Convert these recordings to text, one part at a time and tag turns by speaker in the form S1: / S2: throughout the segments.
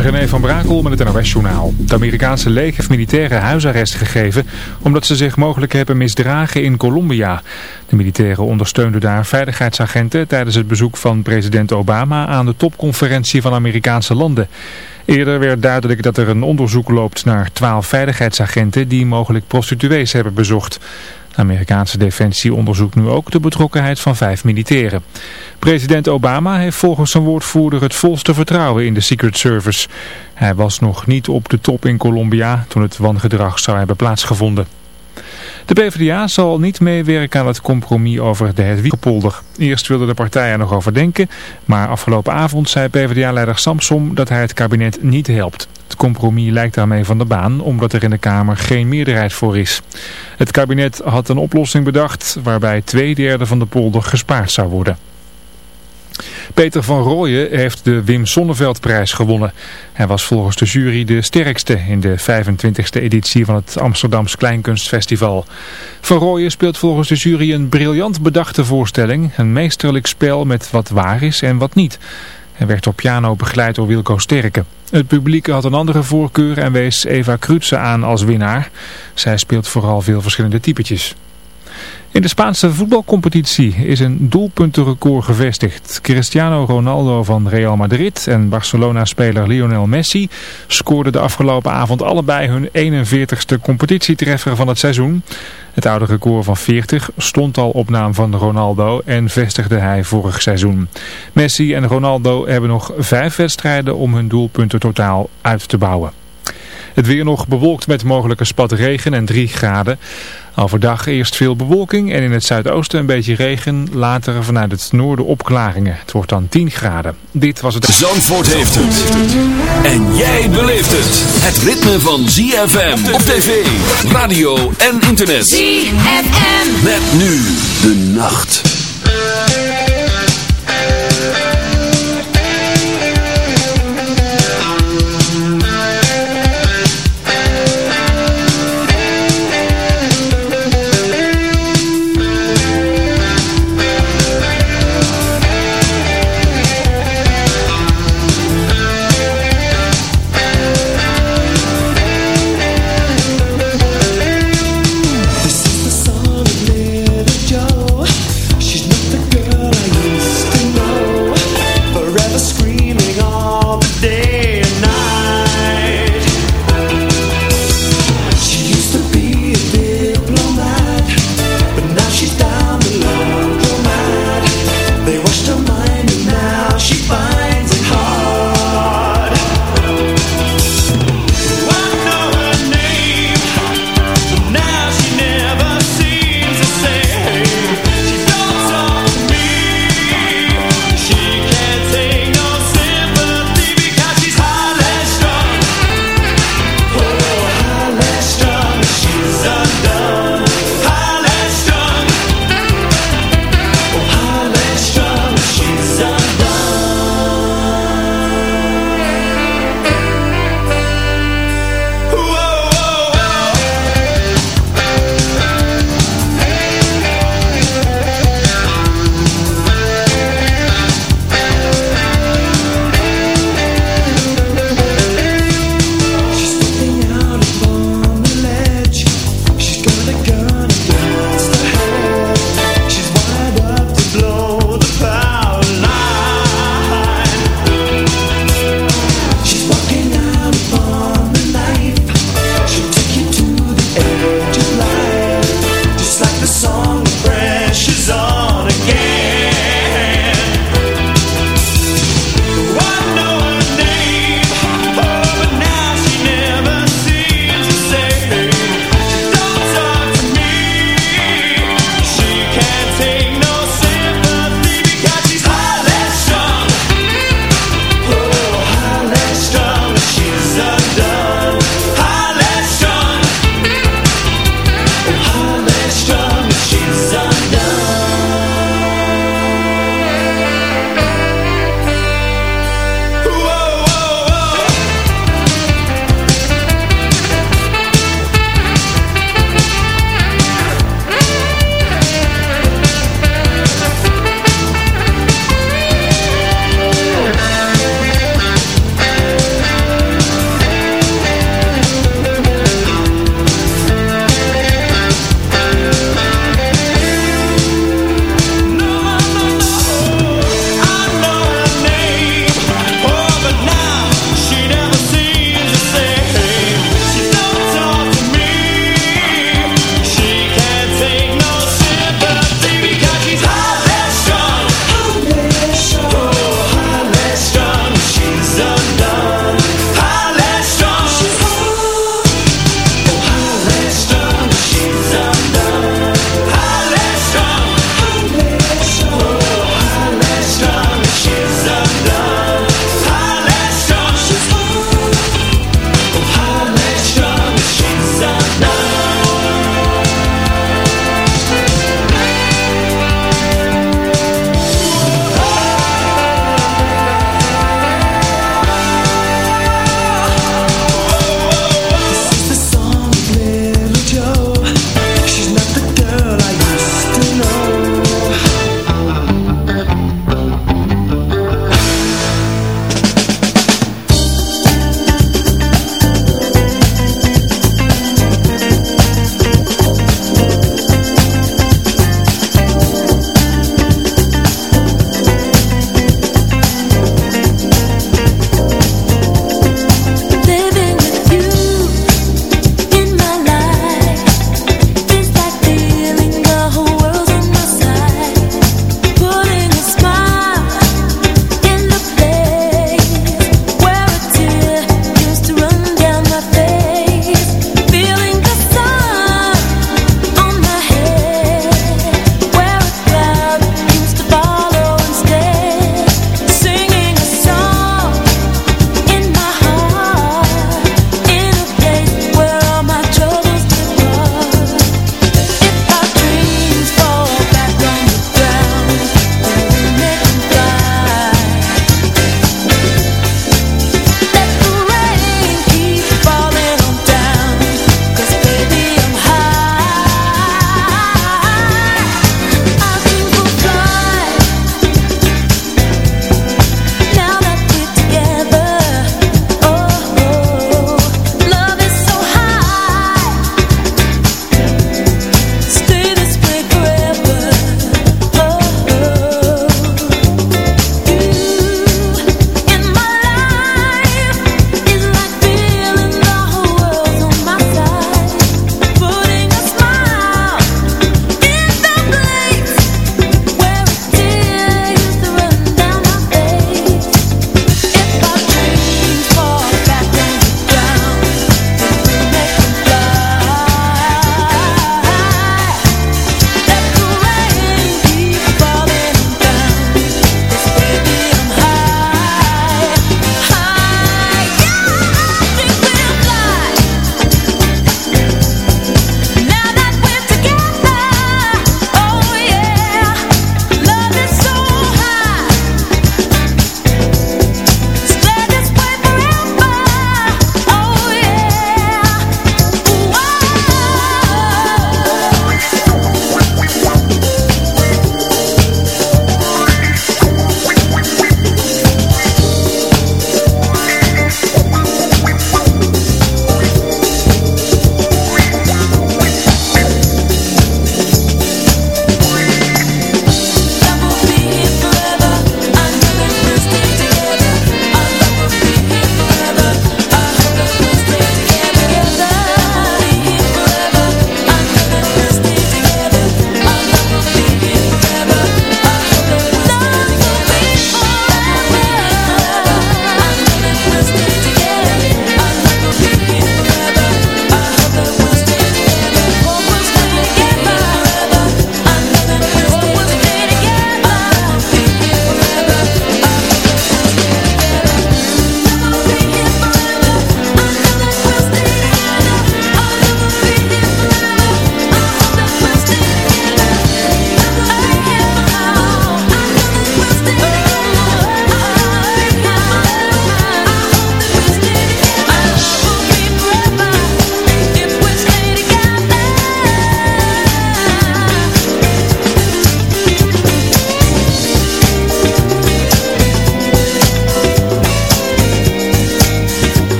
S1: René van Brakel met het NOS-journaal. Het Amerikaanse leger heeft militairen huisarrest gegeven omdat ze zich mogelijk hebben misdragen in Colombia. De militairen ondersteunden daar veiligheidsagenten tijdens het bezoek van president Obama aan de topconferentie van Amerikaanse landen. Eerder werd duidelijk dat er een onderzoek loopt naar twaalf veiligheidsagenten die mogelijk prostituees hebben bezocht. Amerikaanse defensie onderzoekt nu ook de betrokkenheid van vijf militairen. President Obama heeft volgens zijn woordvoerder het volste vertrouwen in de Secret Service. Hij was nog niet op de top in Colombia toen het wangedrag zou hebben plaatsgevonden. De PvdA zal niet meewerken aan het compromis over de Hedwiegepolder. Eerst wilde de partij er nog over denken, maar afgelopen avond zei PvdA-leider Samsom dat hij het kabinet niet helpt. Het compromis lijkt daarmee van de baan, omdat er in de Kamer geen meerderheid voor is. Het kabinet had een oplossing bedacht waarbij twee derde van de polder gespaard zou worden. Peter van Rooyen heeft de Wim Sonneveldprijs gewonnen. Hij was volgens de jury de sterkste in de 25e editie van het Amsterdams Kleinkunstfestival. Van Rooyen speelt volgens de jury een briljant bedachte voorstelling. Een meesterlijk spel met wat waar is en wat niet. Hij werd op piano begeleid door Wilco Sterke. Het publiek had een andere voorkeur en wees Eva Krutse aan als winnaar. Zij speelt vooral veel verschillende typetjes. In de Spaanse voetbalcompetitie is een doelpuntenrecord gevestigd. Cristiano Ronaldo van Real Madrid en Barcelona-speler Lionel Messi scoorden de afgelopen avond allebei hun 41ste competitietreffer van het seizoen. Het oude record van 40 stond al op naam van Ronaldo en vestigde hij vorig seizoen. Messi en Ronaldo hebben nog vijf wedstrijden om hun doelpunten totaal uit te bouwen. Het weer nog bewolkt met mogelijke spat regen en 3 graden. Overdag eerst veel bewolking en in het zuidoosten een beetje regen. Later vanuit het noorden opklaringen. Het wordt dan 10 graden. Dit was het...
S2: Zandvoort heeft het. En jij beleeft het. Het ritme van ZFM op tv, radio en internet.
S3: ZFM.
S2: Met nu de nacht.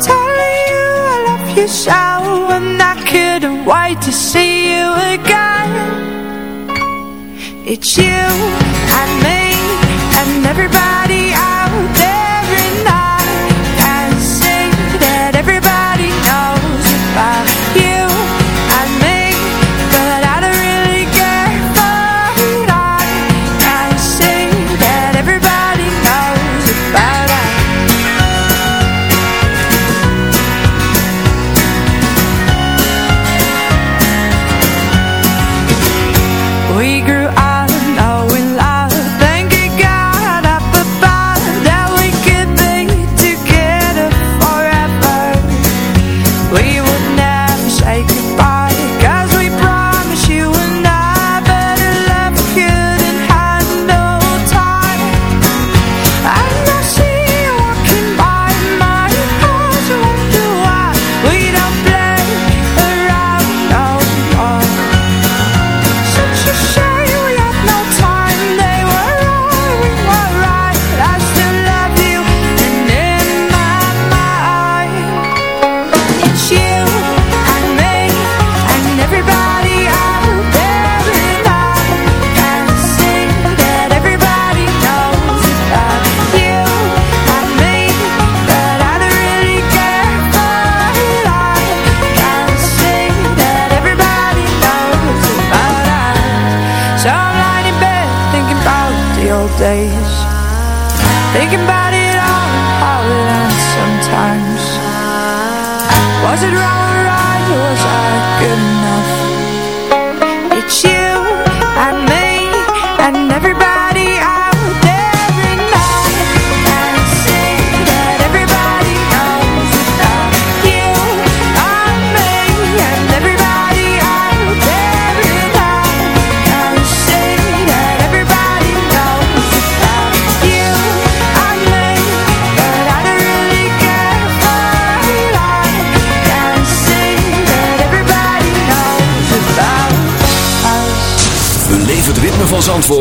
S3: telling you I love you so And I couldn't wait to see you again. It's you and me and everybody I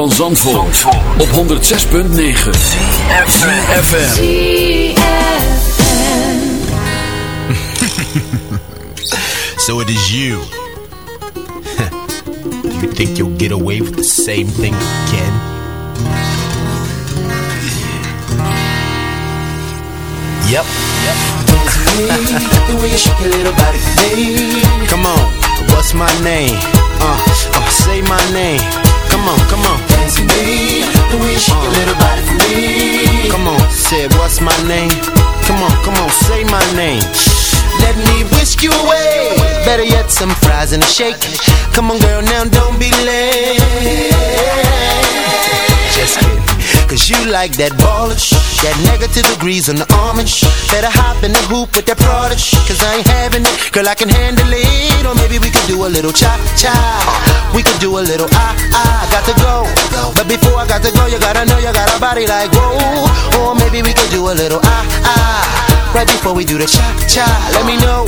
S4: van Zandvoort, op 106.9 FM.
S5: so it is you. you think you'll get away with the same thing again? Yep. Come on, what's my name? Uh, uh, say my name. Come on, come on. Dance with me, the way you shake uh, your little body for me. Come on, say what's my name? Come on, come on, say my name. Let me whisk you away. Better yet, some fries and a shake. Come on, girl, now don't be late. You like that ballish, that negative degrees on the almond. Better hop in the hoop with that prodish. Cause I ain't having it, girl, I can handle it. Or maybe we could do a little cha cha. We could do a little ah ah. Got to go. But before I got to go, you gotta know you got a body like whoa. Or maybe we could do a little ah ah. Right before we do the cha cha, let me know.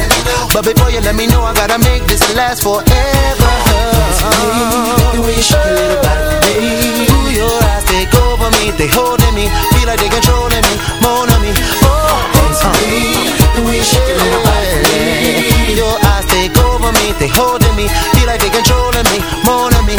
S5: But before you let me know, I gotta make this last forever. The way you shake your little body, Ooh, your eyes take over me, they holding me, feel like they controlling me, more on me. Oh, dance with me, the way you shake your little body. Your eyes take over me, they holding me, feel like they controlling me, more on me.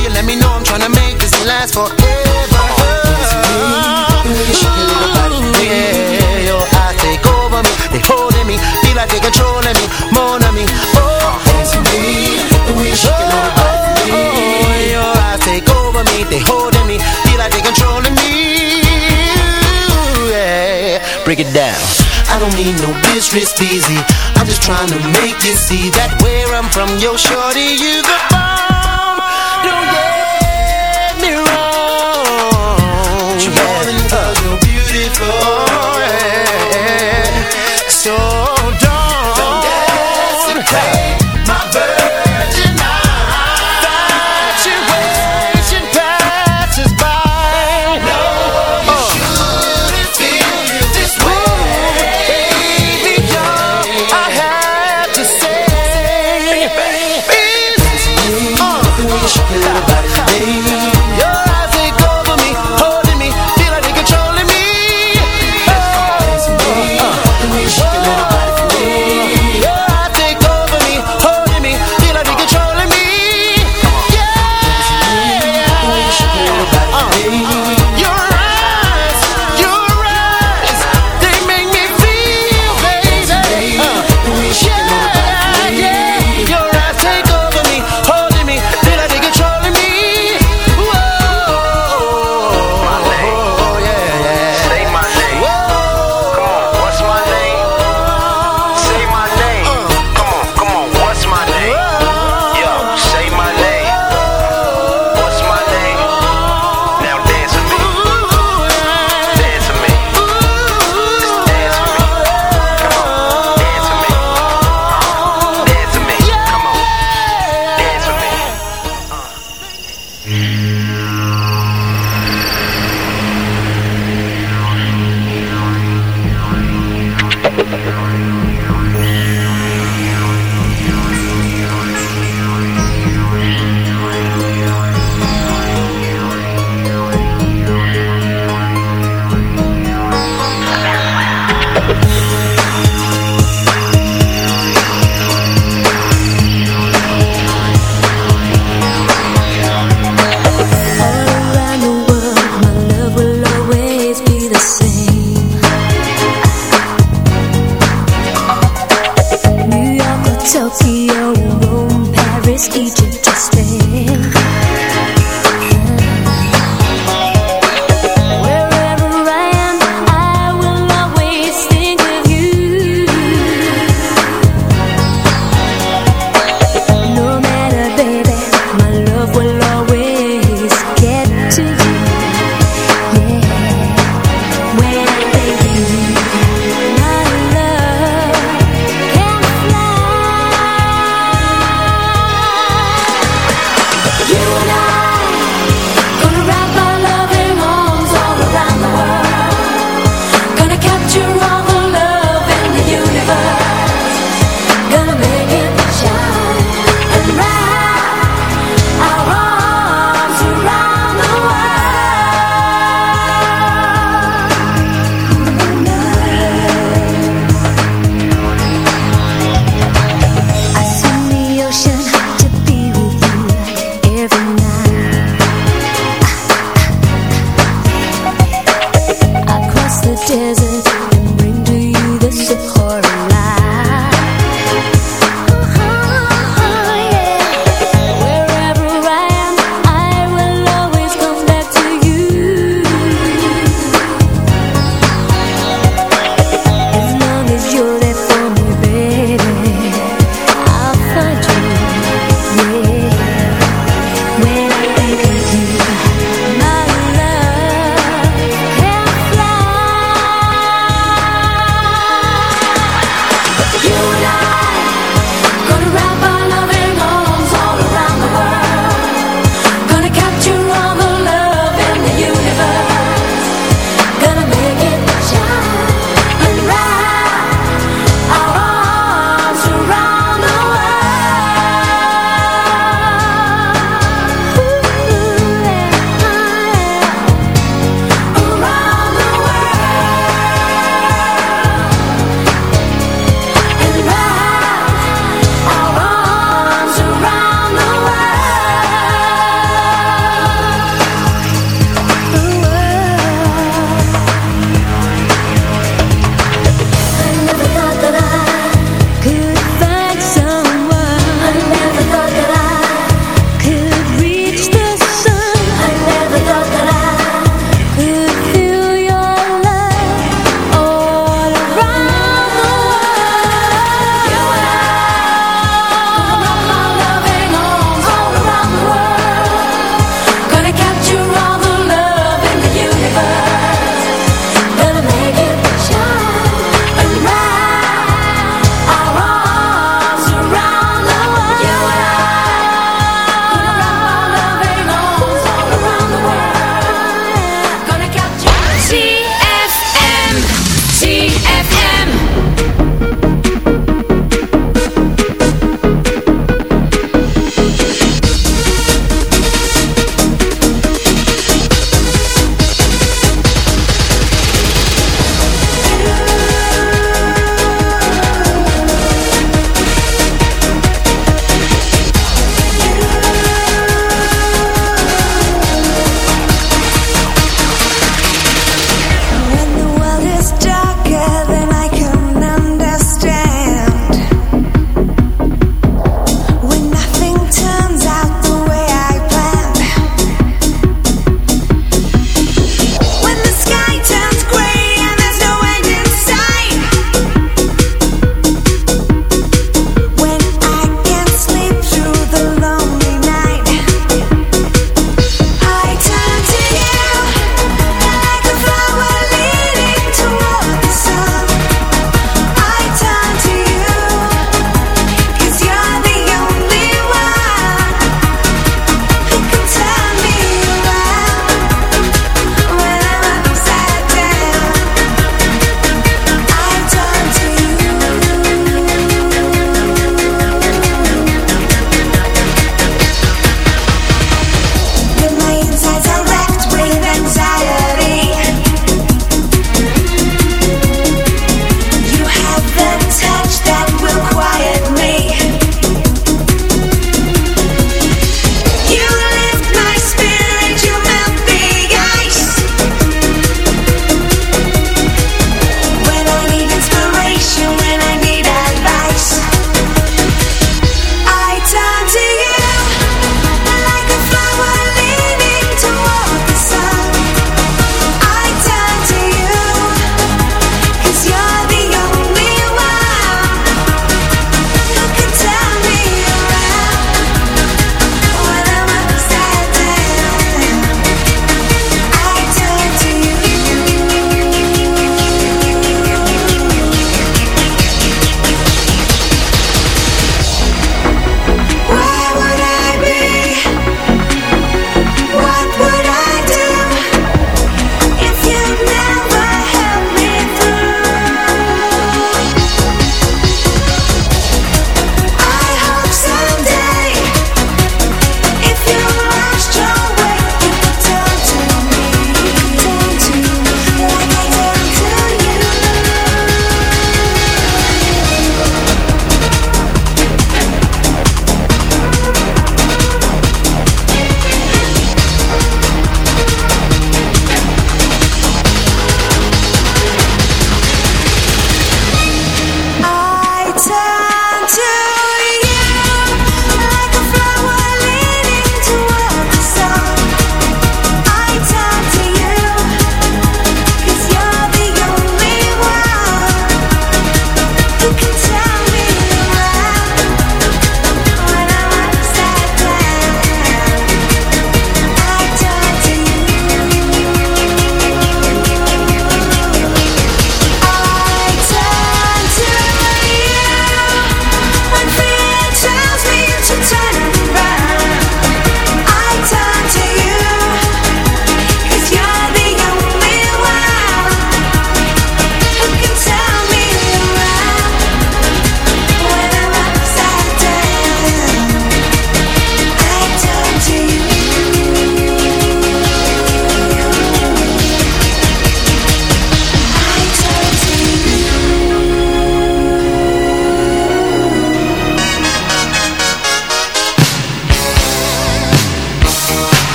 S5: you let me know, I'm trying to make this last forever. Your eyes take over me, they holding me, feel like they controlling me, more than me. Oh, me, your eyes take over me, they holding me, feel like they controlling me. Break it down. I don't need no business easy. I'm just trying to make you see that where I'm from, yo, shorty, you the.
S6: Don't it.